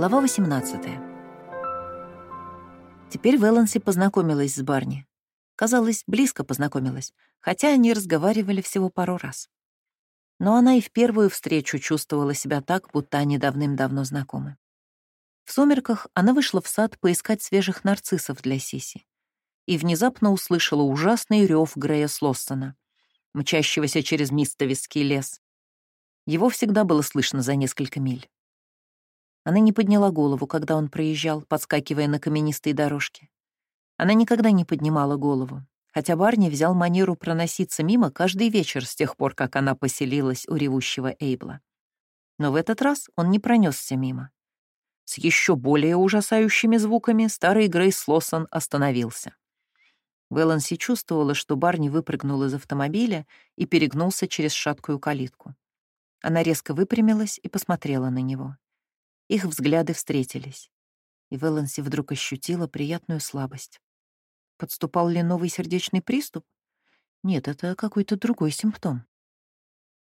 Глава 18. Теперь Вэланси познакомилась с Барни. Казалось, близко познакомилась, хотя они разговаривали всего пару раз. Но она и в первую встречу чувствовала себя так, будто они давным-давно знакомы. В сумерках она вышла в сад поискать свежих нарциссов для Сиси и внезапно услышала ужасный рев Грея Слоссона, мчащегося через мистовистский лес. Его всегда было слышно за несколько миль. Она не подняла голову, когда он проезжал, подскакивая на каменистой дорожке. Она никогда не поднимала голову, хотя Барни взял манеру проноситься мимо каждый вечер с тех пор, как она поселилась у ревущего Эйбла. Но в этот раз он не пронесся мимо. С еще более ужасающими звуками старый Грейс Лоссон остановился. Вэланси чувствовала, что Барни выпрыгнул из автомобиля и перегнулся через шаткую калитку. Она резко выпрямилась и посмотрела на него. Их взгляды встретились, и Вэланси вдруг ощутила приятную слабость. Подступал ли новый сердечный приступ? Нет, это какой-то другой симптом.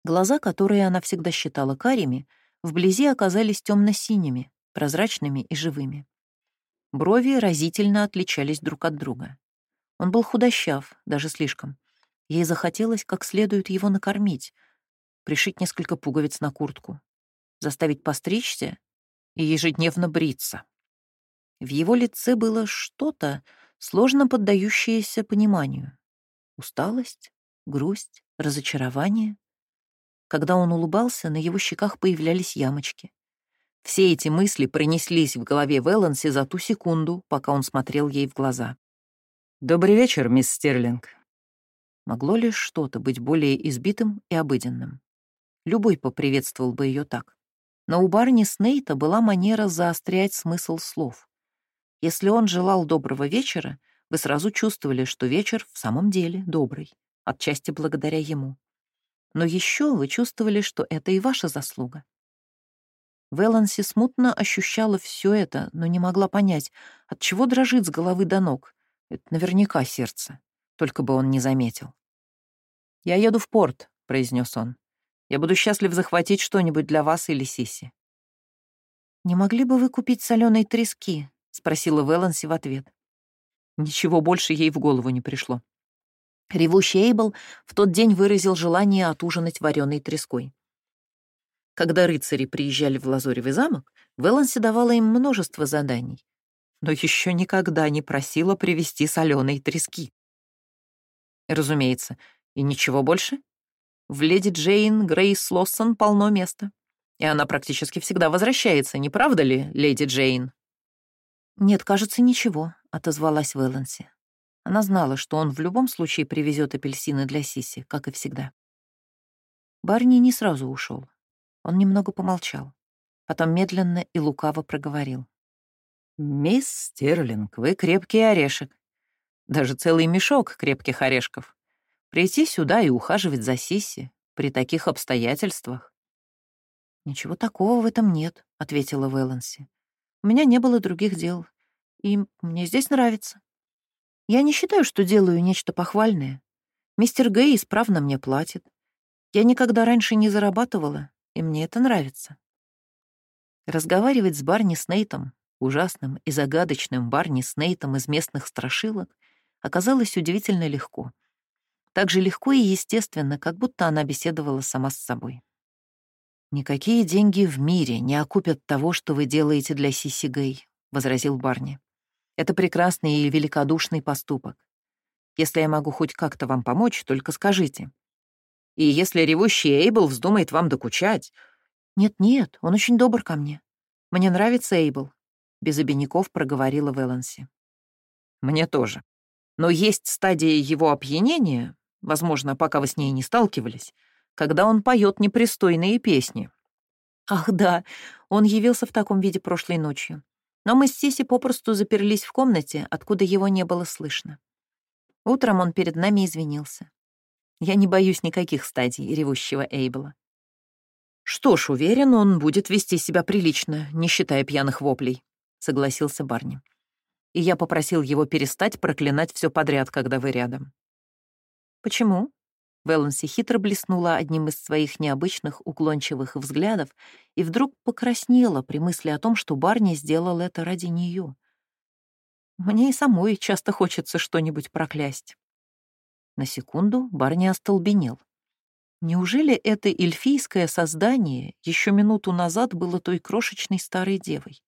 Глаза, которые она всегда считала карими, вблизи оказались темно-синими, прозрачными и живыми. Брови разительно отличались друг от друга. Он был худощав, даже слишком. Ей захотелось как следует его накормить, пришить несколько пуговиц на куртку, заставить постричься и ежедневно бриться. В его лице было что-то, сложно поддающееся пониманию. Усталость, грусть, разочарование. Когда он улыбался, на его щеках появлялись ямочки. Все эти мысли пронеслись в голове Вэланси за ту секунду, пока он смотрел ей в глаза. «Добрый вечер, мисс Стерлинг». Могло ли что-то быть более избитым и обыденным? Любой поприветствовал бы ее так. Но у Барни Снейта была манера заострять смысл слов. Если он желал доброго вечера, вы сразу чувствовали, что вечер в самом деле добрый, отчасти благодаря ему. Но еще вы чувствовали, что это и ваша заслуга. Веланси смутно ощущала все это, но не могла понять, от чего дрожит с головы до ног. Это наверняка сердце, только бы он не заметил. «Я еду в порт», — произнес он. Я буду счастлив захватить что-нибудь для вас или Сиси». «Не могли бы вы купить соленые трески?» — спросила Вэланси в ответ. Ничего больше ей в голову не пришло. Ревущий Эйбл в тот день выразил желание отужинать вареной треской. Когда рыцари приезжали в Лазоревый замок, Вэланси давала им множество заданий, но еще никогда не просила привезти соленые трески. Разумеется, и ничего больше? В леди Джейн Грейс Лоссон полно места. И она практически всегда возвращается, не правда ли, леди Джейн?» «Нет, кажется, ничего», — отозвалась Вэланси. Она знала, что он в любом случае привезет апельсины для Сиси, как и всегда. Барни не сразу ушел. Он немного помолчал. Потом медленно и лукаво проговорил. «Мисс Стерлинг, вы крепкий орешек. Даже целый мешок крепких орешков. Прийти сюда и ухаживать за Сисси при таких обстоятельствах. «Ничего такого в этом нет», — ответила Вэланси. «У меня не было других дел, и мне здесь нравится. Я не считаю, что делаю нечто похвальное. Мистер Гэй исправно мне платит. Я никогда раньше не зарабатывала, и мне это нравится». Разговаривать с Барни Снейтом, ужасным и загадочным Барни Снейтом из местных страшилок, оказалось удивительно легко — так же легко и естественно, как будто она беседовала сама с собой. «Никакие деньги в мире не окупят того, что вы делаете для Сиси Гэй», — возразил Барни. «Это прекрасный и великодушный поступок. Если я могу хоть как-то вам помочь, только скажите. И если ревущий Эйбл вздумает вам докучать...» «Нет-нет, он очень добр ко мне. Мне нравится Эйбл», — без обиняков проговорила Вэланси. «Мне тоже. Но есть стадия его опьянения, возможно, пока вы с ней не сталкивались, когда он поет непристойные песни. Ах, да, он явился в таком виде прошлой ночью. Но мы с Сиси попросту заперлись в комнате, откуда его не было слышно. Утром он перед нами извинился. Я не боюсь никаких стадий ревущего Эйбла. «Что ж, уверен, он будет вести себя прилично, не считая пьяных воплей», — согласился Барни. И я попросил его перестать проклинать все подряд, когда вы рядом. «Почему?» Веланси хитро блеснула одним из своих необычных уклончивых взглядов и вдруг покраснела при мысли о том, что Барни сделал это ради нее. Мне и самой часто хочется что-нибудь проклясть. На секунду Барни остолбенел. Неужели это эльфийское создание еще минуту назад было той крошечной старой девой?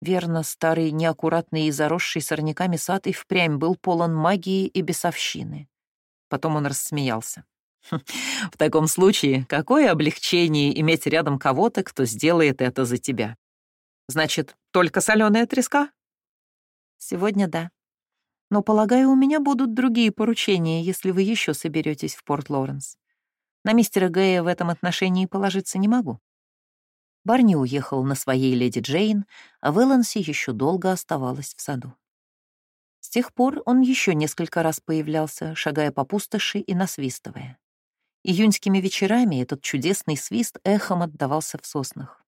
Верно, старый неаккуратный и заросший сорняками сад и впрямь был полон магии и бесовщины. Потом он рассмеялся. «Хм, «В таком случае, какое облегчение иметь рядом кого-то, кто сделает это за тебя? Значит, только соленая треска?» «Сегодня да. Но, полагаю, у меня будут другие поручения, если вы еще соберетесь в Порт-Лоренс. На мистера Гэя в этом отношении положиться не могу. Барни уехал на своей леди Джейн, а Вэланси еще долго оставалась в саду. Тех пор он еще несколько раз появлялся, шагая по пустоши и насвистывая. Июньскими вечерами этот чудесный свист эхом отдавался в соснах.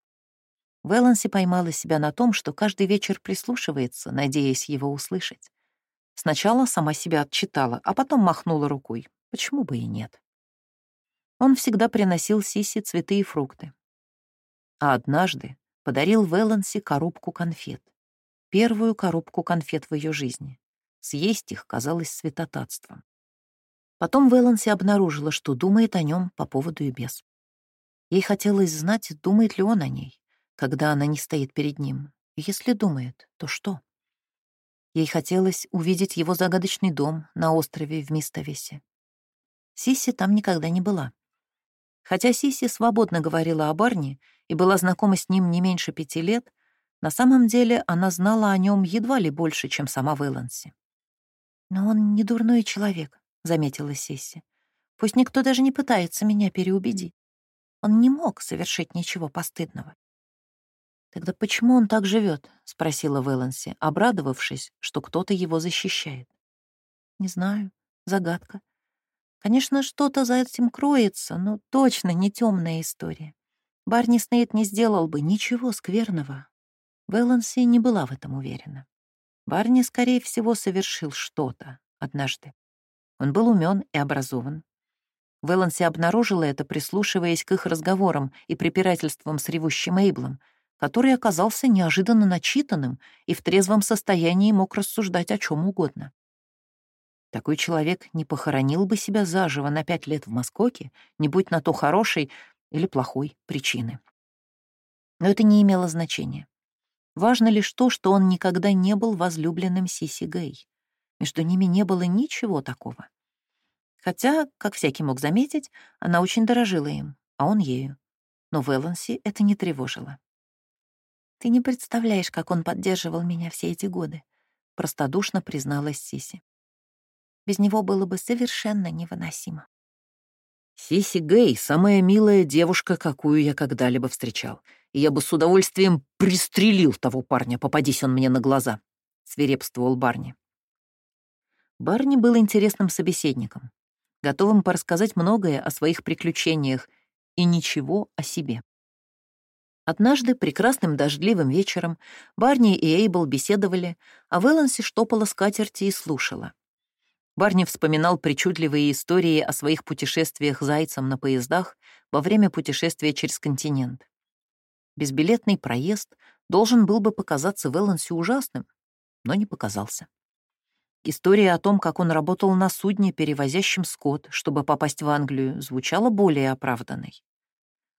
Вэланси поймала себя на том, что каждый вечер прислушивается, надеясь его услышать. Сначала сама себя отчитала, а потом махнула рукой. Почему бы и нет? Он всегда приносил Сиси цветы и фрукты а однажды подарил Вэланси коробку конфет. Первую коробку конфет в ее жизни. Съесть их казалось святотатством. Потом Вэланси обнаружила, что думает о нем по поводу и без. Ей хотелось знать, думает ли он о ней, когда она не стоит перед ним. Если думает, то что? Ей хотелось увидеть его загадочный дом на острове в Мистовесе. Сиси там никогда не была. Хотя Сиси свободно говорила о Барне и была знакома с ним не меньше пяти лет, на самом деле она знала о нем едва ли больше, чем сама Вэланси. «Но он не дурной человек», — заметила Сисси. «Пусть никто даже не пытается меня переубедить. Он не мог совершить ничего постыдного». «Тогда почему он так живет? спросила Вэланси, обрадовавшись, что кто-то его защищает. «Не знаю. Загадка. Конечно, что-то за этим кроется, но точно не темная история. Барни Снейд не сделал бы ничего скверного. Вэланси не была в этом уверена. Барни, скорее всего, совершил что-то однажды. Он был умен и образован. Вэланси обнаружила это, прислушиваясь к их разговорам и препирательствам с ревущим Эйблом, который оказался неожиданно начитанным и в трезвом состоянии мог рассуждать о чем угодно. Такой человек не похоронил бы себя заживо на пять лет в Москоке, не будь на то хорошей или плохой причины. Но это не имело значения. Важно лишь то, что он никогда не был возлюбленным Сиси Гэй. Между ними не было ничего такого. Хотя, как всякий мог заметить, она очень дорожила им, а он ею. Но Вэланси это не тревожило. «Ты не представляешь, как он поддерживал меня все эти годы», — простодушно призналась Сиси. Без него было бы совершенно невыносимо. Сиси Гей — самая милая девушка, какую я когда-либо встречал. И я бы с удовольствием пристрелил того парня, попадись он мне на глаза», — свирепствовал Барни. Барни был интересным собеседником, готовым порассказать многое о своих приключениях и ничего о себе. Однажды, прекрасным дождливым вечером, Барни и Эйбл беседовали, а Вэланси штопала скатерти и слушала. Барни вспоминал причудливые истории о своих путешествиях зайцем на поездах во время путешествия через континент. Безбилетный проезд должен был бы показаться Веланси ужасным, но не показался. История о том, как он работал на судне, перевозящем скот, чтобы попасть в Англию, звучала более оправданной.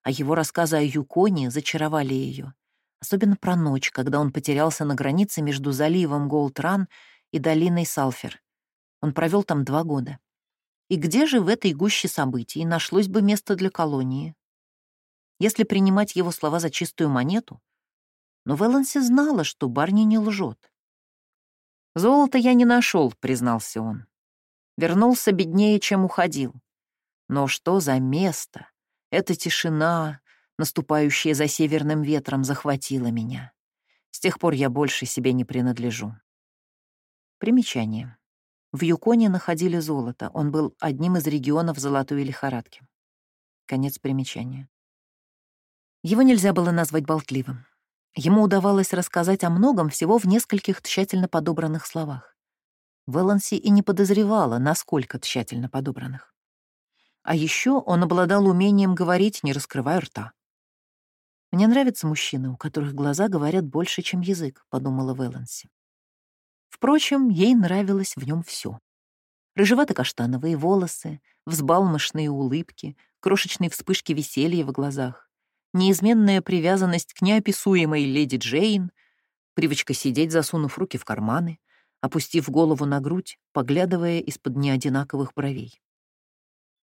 А его рассказы о Юконе зачаровали ее, особенно про ночь, когда он потерялся на границе между заливом Голдран и долиной Салфер, он провел там два года. И где же в этой гуще событий нашлось бы место для колонии? Если принимать его слова за чистую монету, но Вэланси знала, что Барни не лжет. «Золота я не нашел», — признался он. Вернулся беднее, чем уходил. Но что за место? Эта тишина, наступающая за северным ветром, захватила меня. С тех пор я больше себе не принадлежу. Примечание. В Юконе находили золото, он был одним из регионов золотой лихорадки. Конец примечания. Его нельзя было назвать болтливым. Ему удавалось рассказать о многом всего в нескольких тщательно подобранных словах. Вэланси и не подозревала, насколько тщательно подобранных. А еще он обладал умением говорить, не раскрывая рта. «Мне нравятся мужчины, у которых глаза говорят больше, чем язык», — подумала Вэланси. Впрочем, ей нравилось в нем все. Рыжевато-каштановые волосы, взбалмошные улыбки, крошечные вспышки веселья в глазах, неизменная привязанность к неописуемой леди Джейн, привычка сидеть, засунув руки в карманы, опустив голову на грудь, поглядывая из-под неодинаковых бровей.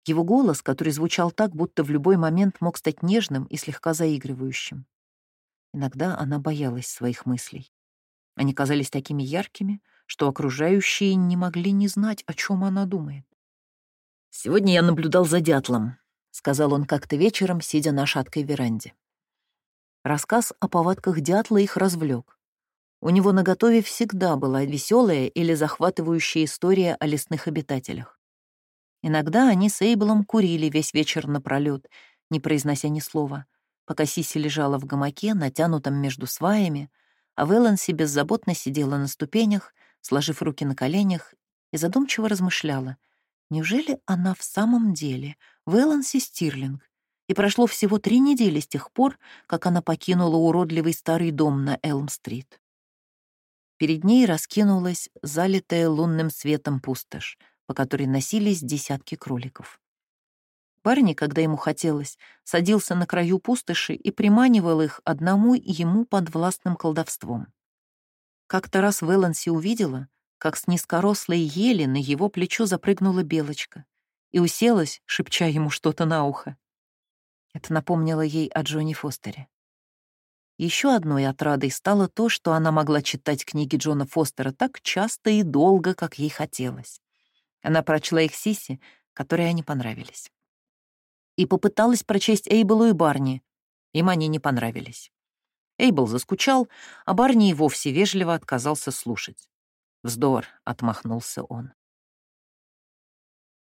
Его голос, который звучал так, будто в любой момент мог стать нежным и слегка заигрывающим. Иногда она боялась своих мыслей. Они казались такими яркими, что окружающие не могли не знать, о чем она думает. «Сегодня я наблюдал за дятлом», — сказал он как-то вечером, сидя на шаткой веранде. Рассказ о повадках дятла их развлек. У него наготове всегда была веселая или захватывающая история о лесных обитателях. Иногда они с Эйблом курили весь вечер напролёт, не произнося ни слова, пока Сиси лежала в гамаке, натянутом между сваями, а Вэланси беззаботно сидела на ступенях, сложив руки на коленях, и задумчиво размышляла. Неужели она в самом деле Вэланси Стирлинг? И прошло всего три недели с тех пор, как она покинула уродливый старый дом на Элм-стрит. Перед ней раскинулась залитая лунным светом пустошь, по которой носились десятки кроликов. Барни, когда ему хотелось, садился на краю пустоши и приманивал их одному ему подвластным колдовством. Как-то раз Вэланси увидела, как с низкорослой ели на его плечо запрыгнула белочка и уселась, шепча ему что-то на ухо. Это напомнило ей о Джонни Фостере. Еще одной отрадой стало то, что она могла читать книги Джона Фостера так часто и долго, как ей хотелось. Она прочла их Сиси, которые они понравились и попыталась прочесть Эйблу и Барни. Им они не понравились. Эйбл заскучал, а Барни и вовсе вежливо отказался слушать. «Вздор», — отмахнулся он.